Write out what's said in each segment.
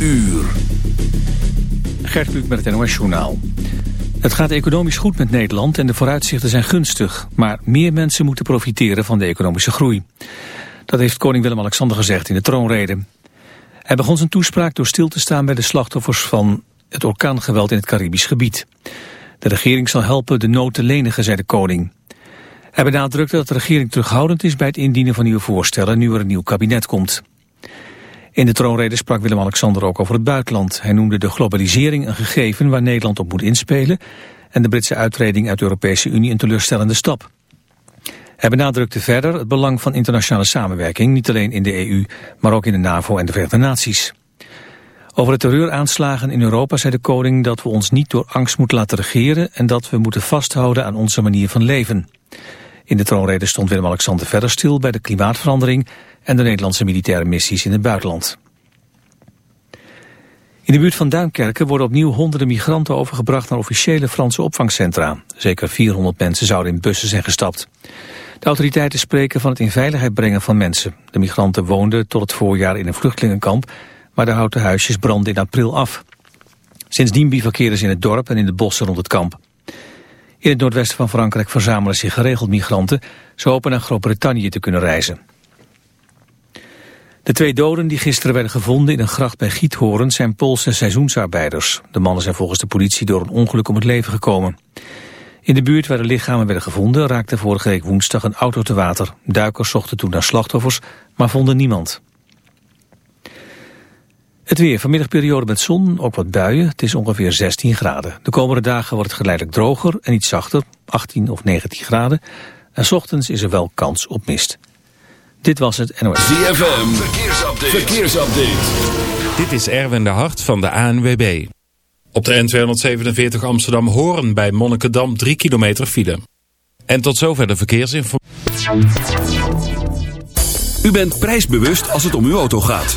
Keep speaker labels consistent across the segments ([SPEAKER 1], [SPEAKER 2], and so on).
[SPEAKER 1] uur.
[SPEAKER 2] Gert Kluk met het NOS Journaal. Het gaat economisch goed met Nederland en de vooruitzichten zijn gunstig. Maar meer mensen moeten profiteren van de economische groei. Dat heeft koning Willem-Alexander gezegd in de troonrede. Hij begon zijn toespraak door stil te staan bij de slachtoffers van het orkaangeweld in het Caribisch gebied. De regering zal helpen de nood te lenigen, zei de koning. Hij benadrukte dat de regering terughoudend is bij het indienen van nieuwe voorstellen nu er een nieuw kabinet komt. In de troonrede sprak Willem-Alexander ook over het buitenland. Hij noemde de globalisering een gegeven waar Nederland op moet inspelen... en de Britse uittreding uit de Europese Unie een teleurstellende stap. Hij benadrukte verder het belang van internationale samenwerking... niet alleen in de EU, maar ook in de NAVO en de Verenigde Naties. Over de terreuraanslagen in Europa zei de koning dat we ons niet door angst moeten laten regeren... en dat we moeten vasthouden aan onze manier van leven. In de troonrede stond Willem-Alexander verder stil bij de klimaatverandering en de Nederlandse militaire missies in het buitenland. In de buurt van Duinkerken worden opnieuw honderden migranten overgebracht naar officiële Franse opvangcentra. Zeker 400 mensen zouden in bussen zijn gestapt. De autoriteiten spreken van het in veiligheid brengen van mensen. De migranten woonden tot het voorjaar in een vluchtelingenkamp, maar de houten huisjes brandden in april af. Sindsdien bivakeren ze in het dorp en in de bossen rond het kamp. In het noordwesten van Frankrijk verzamelen zich geregeld migranten. Ze hopen naar Groot-Brittannië te kunnen reizen. De twee doden die gisteren werden gevonden in een gracht bij Giethoorn zijn Poolse seizoensarbeiders. De mannen zijn volgens de politie door een ongeluk om het leven gekomen. In de buurt waar de lichamen werden gevonden raakte vorige week woensdag een auto te water. Duikers zochten toen naar slachtoffers, maar vonden niemand. Het weer, vanmiddag periode met zon, ook wat buien. Het is ongeveer 16 graden. De komende dagen wordt het geleidelijk droger en iets zachter, 18 of 19 graden. En s ochtends is er wel kans op mist. Dit was het NOS.
[SPEAKER 1] ZFM, verkeersupdate. verkeersupdate.
[SPEAKER 3] Dit is Erwin de Hart van de ANWB. Op de N247 Amsterdam-Horen bij Monnikendam 3 kilometer file. En tot zover de verkeersinformatie.
[SPEAKER 1] U bent prijsbewust als het om uw auto gaat.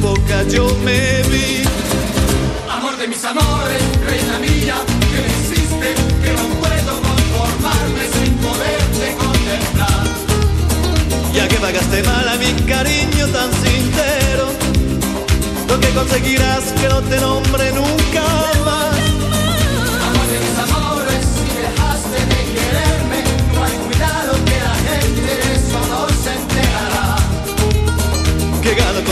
[SPEAKER 4] boca yo me vi.
[SPEAKER 5] Amor de mis amores, reina mía, que me hiciste, que no puedo conformarme sin poderte contemplar.
[SPEAKER 4] Ya que pagaste mal a mi cariño tan sincero, lo que conseguirás que no te nombre nunca más.
[SPEAKER 5] Amor de mis amores, si dejaste de quererme, no hay cuidado que la gente de eso no se enterará.
[SPEAKER 4] Que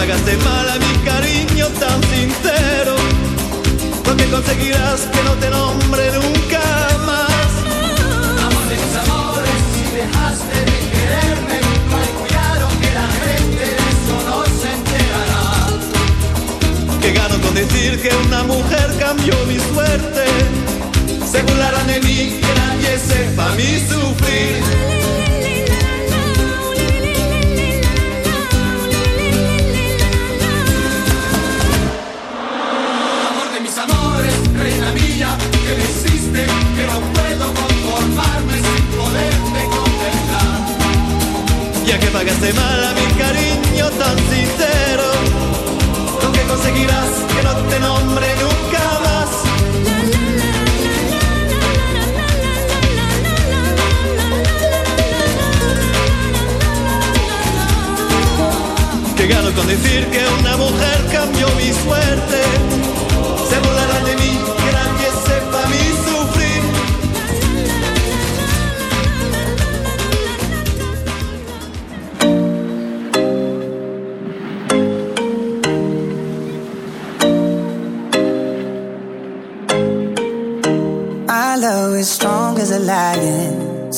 [SPEAKER 4] pagaste mal a mi cariño tan sincero, lo que conseguirás que no te nombre nunca más.
[SPEAKER 5] Amor de mis amores, si dejaste de quererme, cuidado que la gente de eso no se enterará.
[SPEAKER 4] Que gano con decir que una mujer cambió mi suerte. Se burlarán de mí, que nadie sepa mi sufrir. Pagaste mal a mi cariño tan sincero, lo que conseguirás que no te nombre nunca más. Que gano con decir que una mujer cambió mi suerte.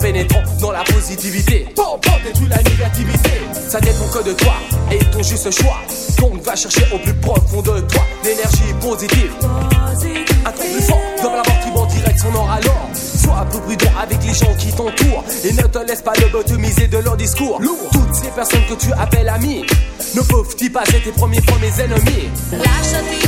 [SPEAKER 6] pénétrant dans la positivité. Bon, bon, détruis la négativité. Ça dépend que de toi et ton juste choix. Donc va chercher au plus profond de toi l'énergie positive. Un truc plus fort dans la mort qui va en direction nord alors. Sois un peu prudent avec les gens qui t'entourent et ne te laisse pas lobotomiser de leur discours. Toutes ces personnes que tu appelles amis ne peuvent-ils pas être tes premiers fois mes ennemis?
[SPEAKER 7] Lasciati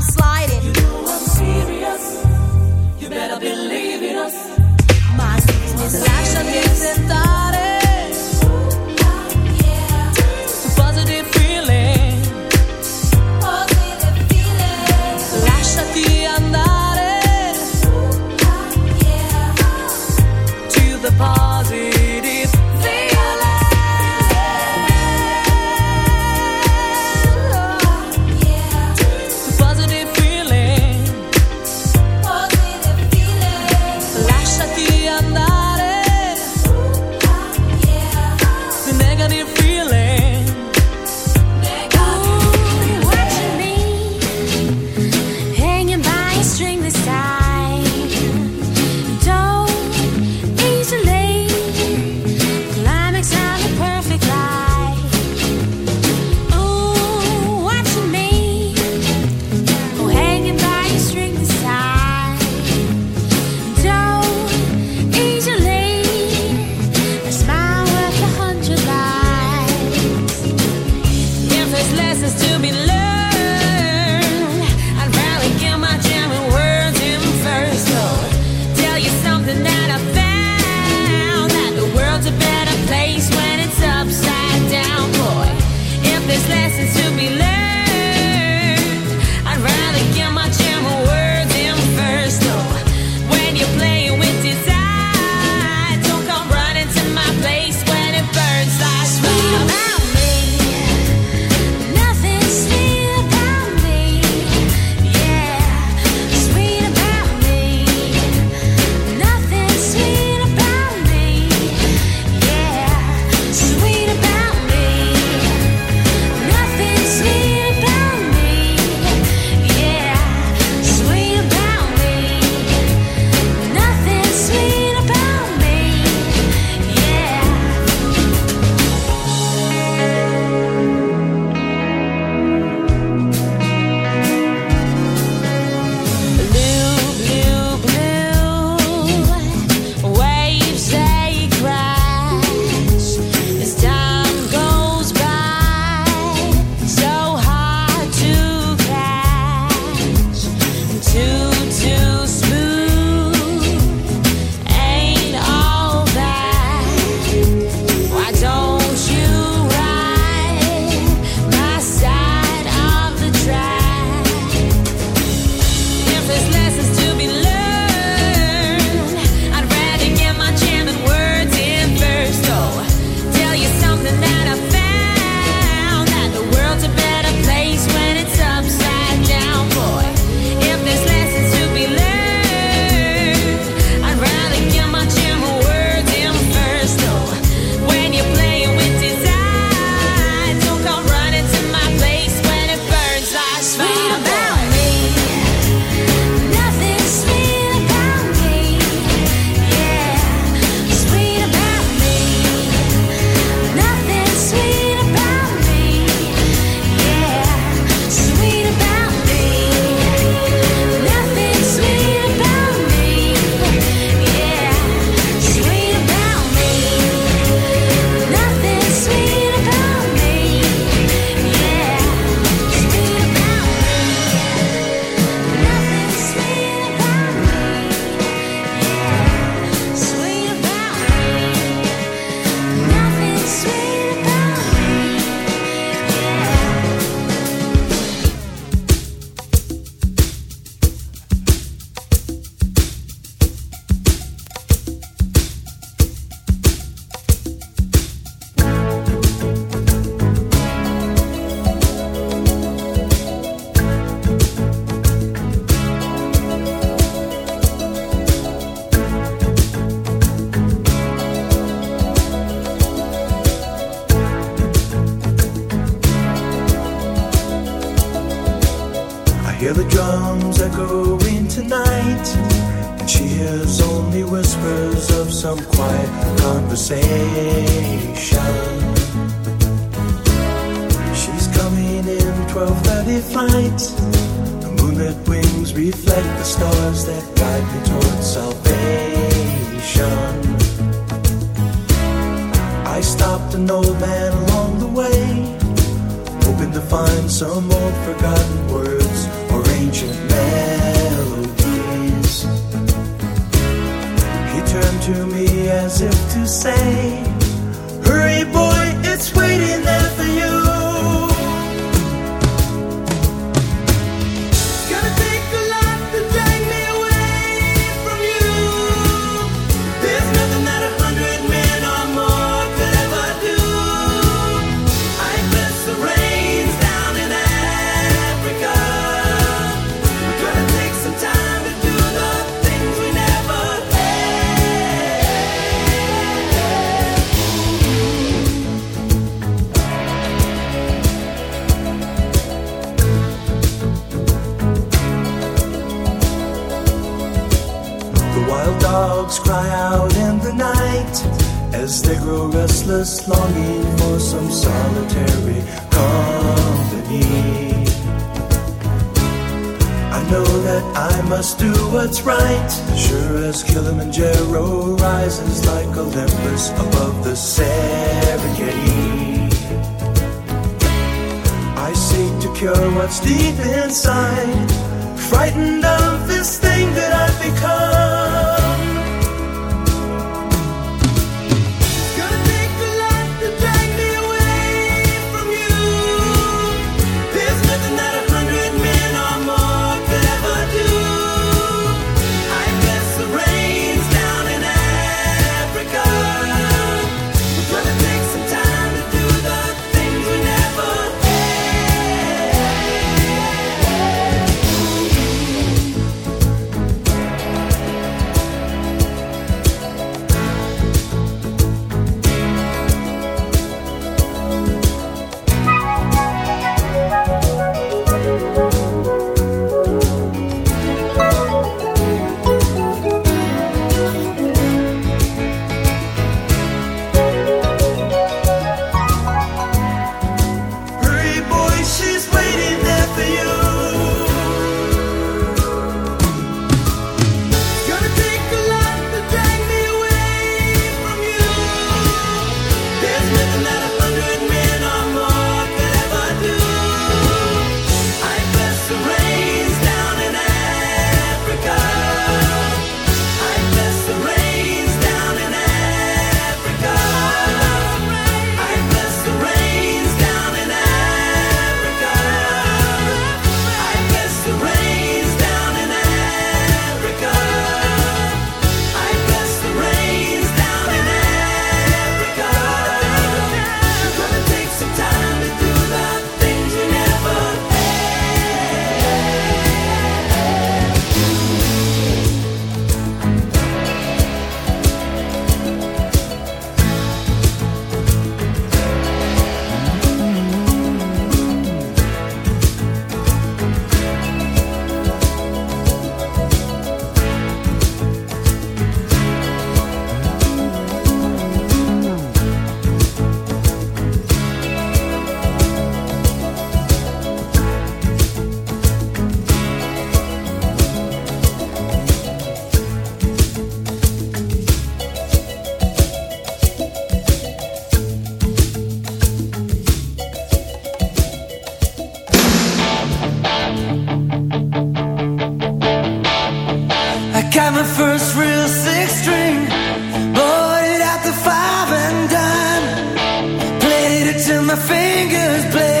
[SPEAKER 8] fingers bled.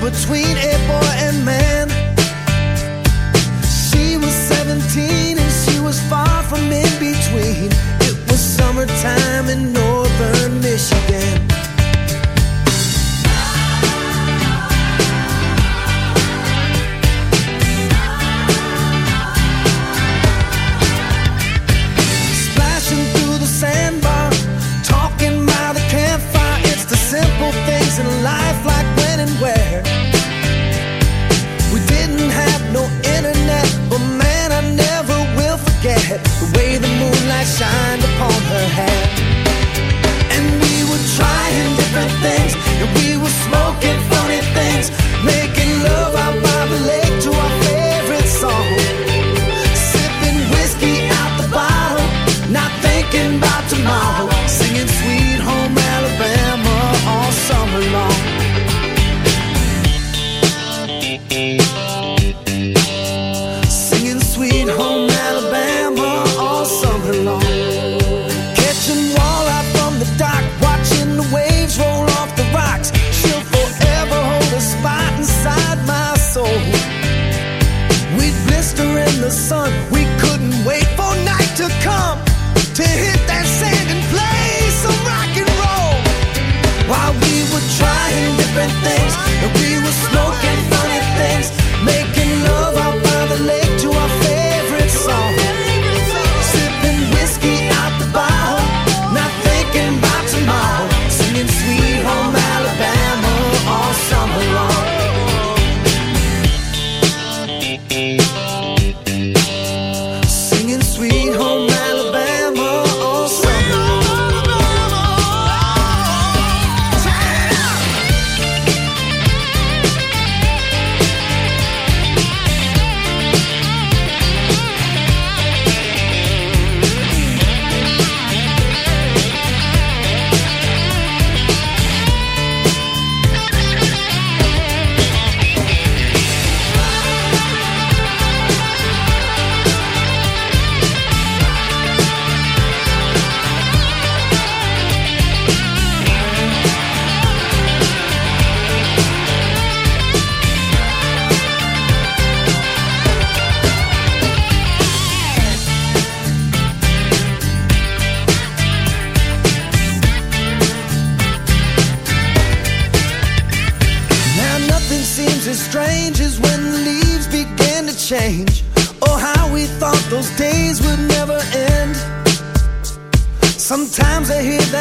[SPEAKER 8] Between a boy and man. She was 17 and she was far from in between. It was summertime in northern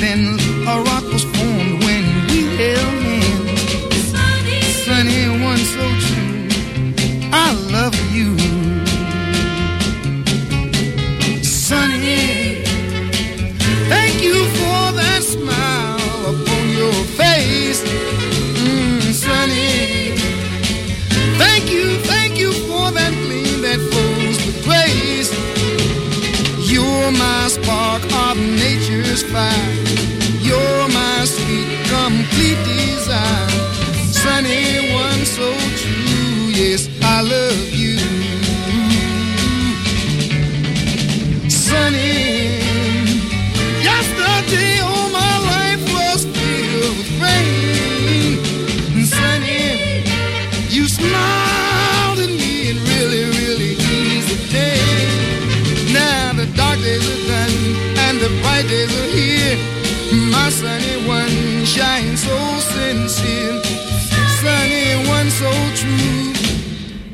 [SPEAKER 9] Then a rock was formed when we held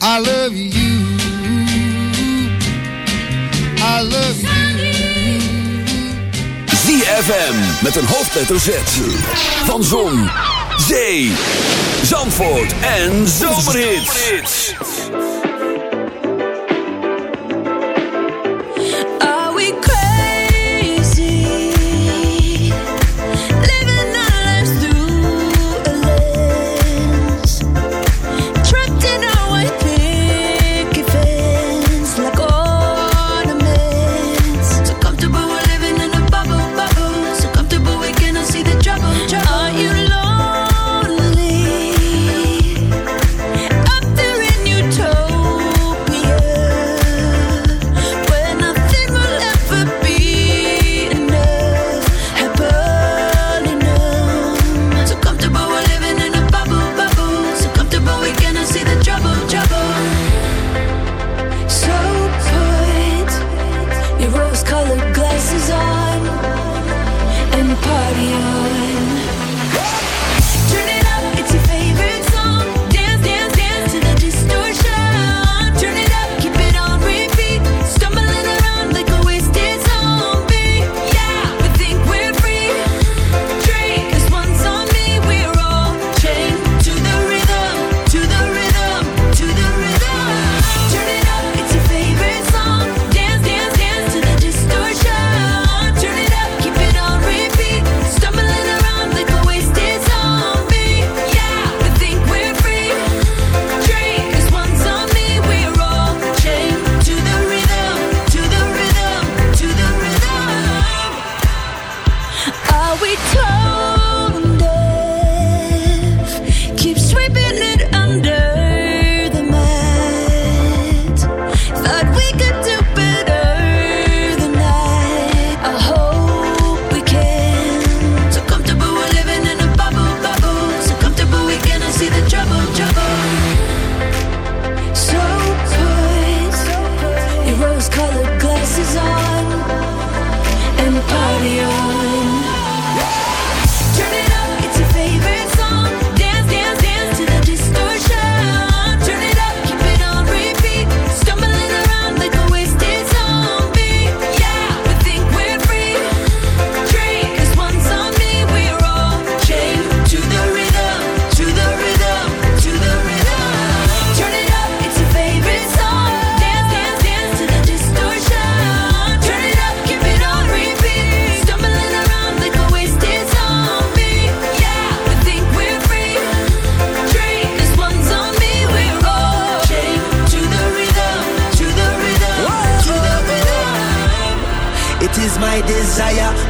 [SPEAKER 9] I love you. I love you.
[SPEAKER 10] ZFM met een hoofdletter Z. Van Zon, Zee, Zandvoort en Zomerhits.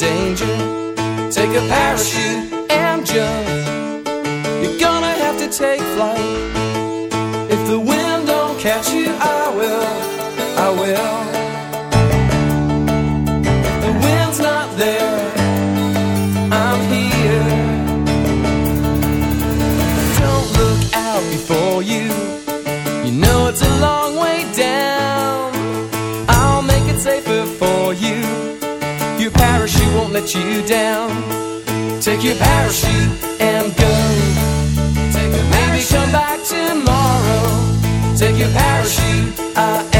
[SPEAKER 11] Danger. Take a parachute and jump. You're gonna have to take flight. If the wind don't catch you, I will. I will. The wind's not there. I'm here. Don't look out before you. You know it's a long let you down. Take your parachute and go. Take a Maybe come back tomorrow. Take your parachute, I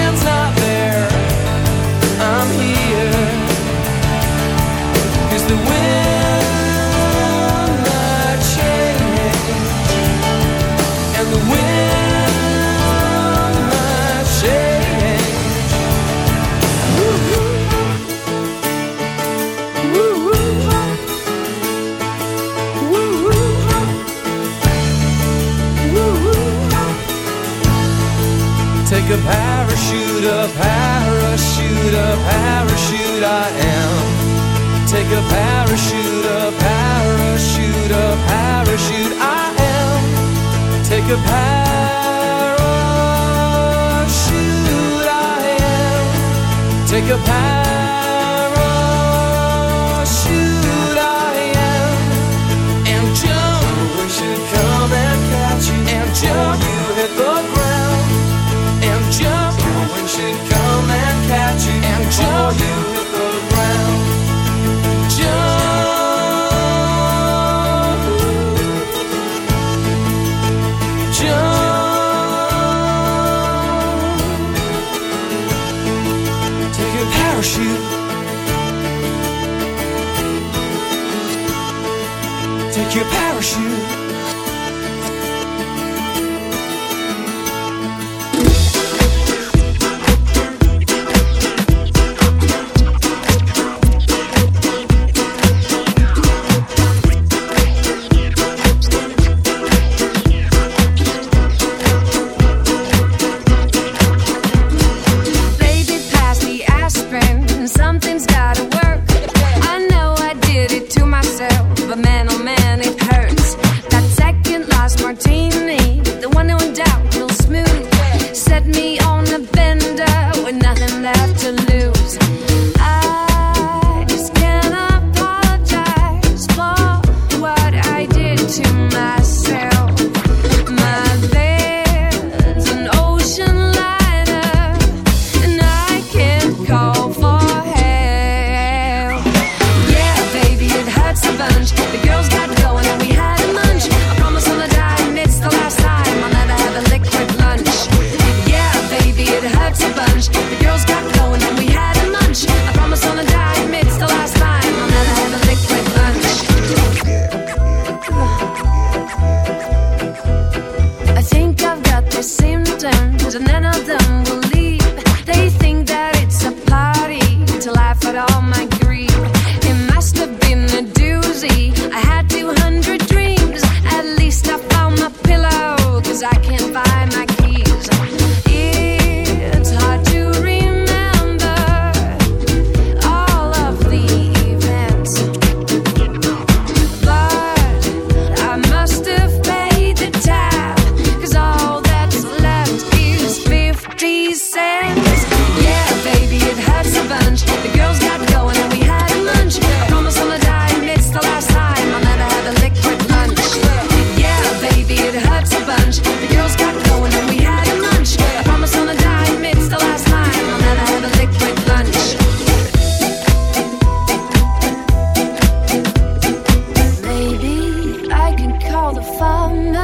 [SPEAKER 11] a parachute, a parachute, a parachute I am Take a parachute, a parachute, a parachute I am. Take a parachute I am. Take a parachute I am. And jump, we should come and catch you. And jump, you hit the ground. you.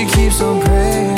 [SPEAKER 8] It keeps on praying.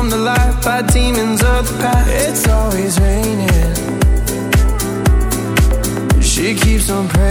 [SPEAKER 8] She keeps